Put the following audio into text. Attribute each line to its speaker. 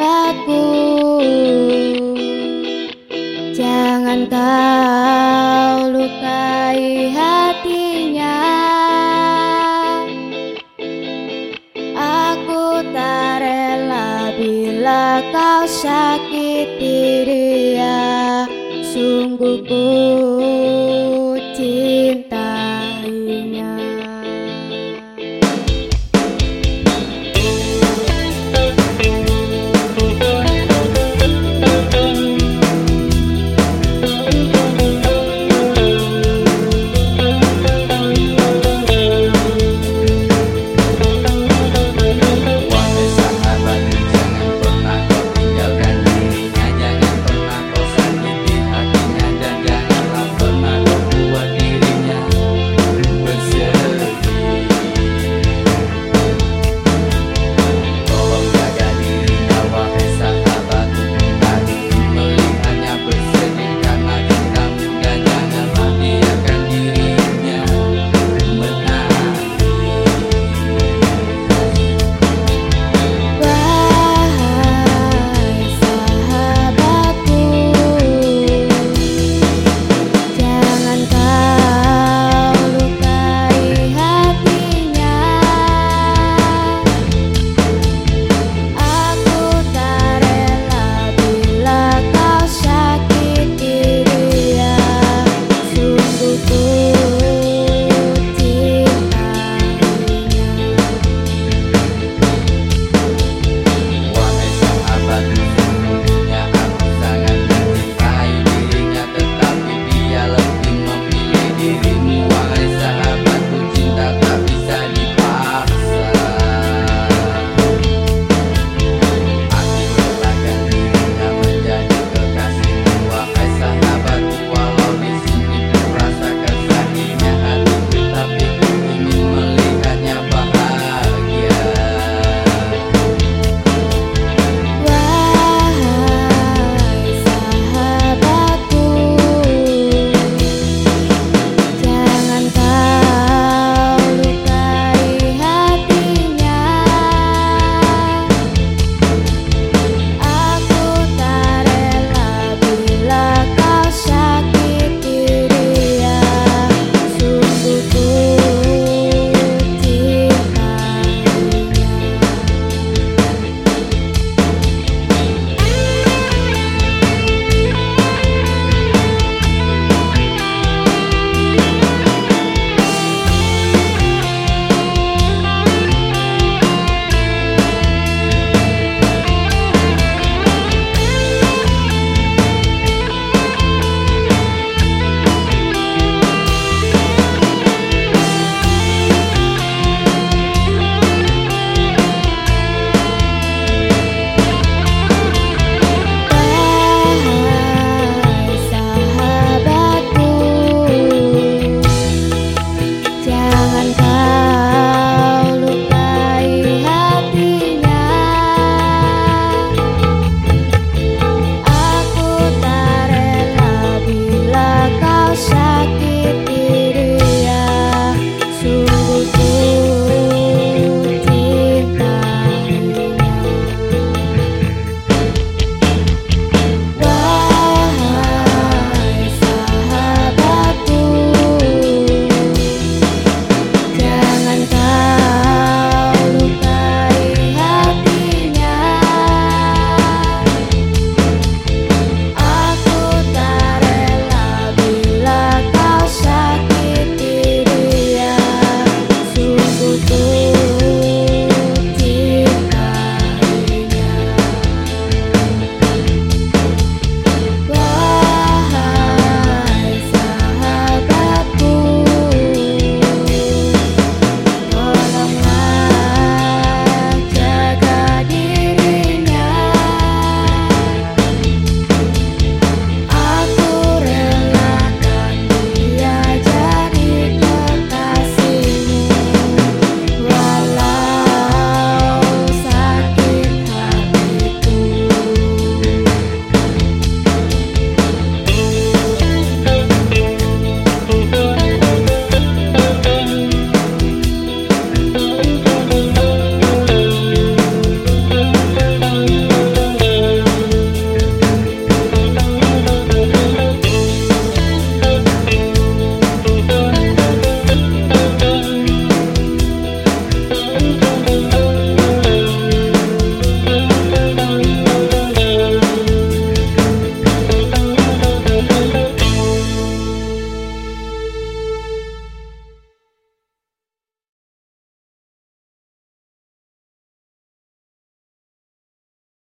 Speaker 1: padaku Jangan kau lukai hatinya. Aku tak rela bila kau sakit.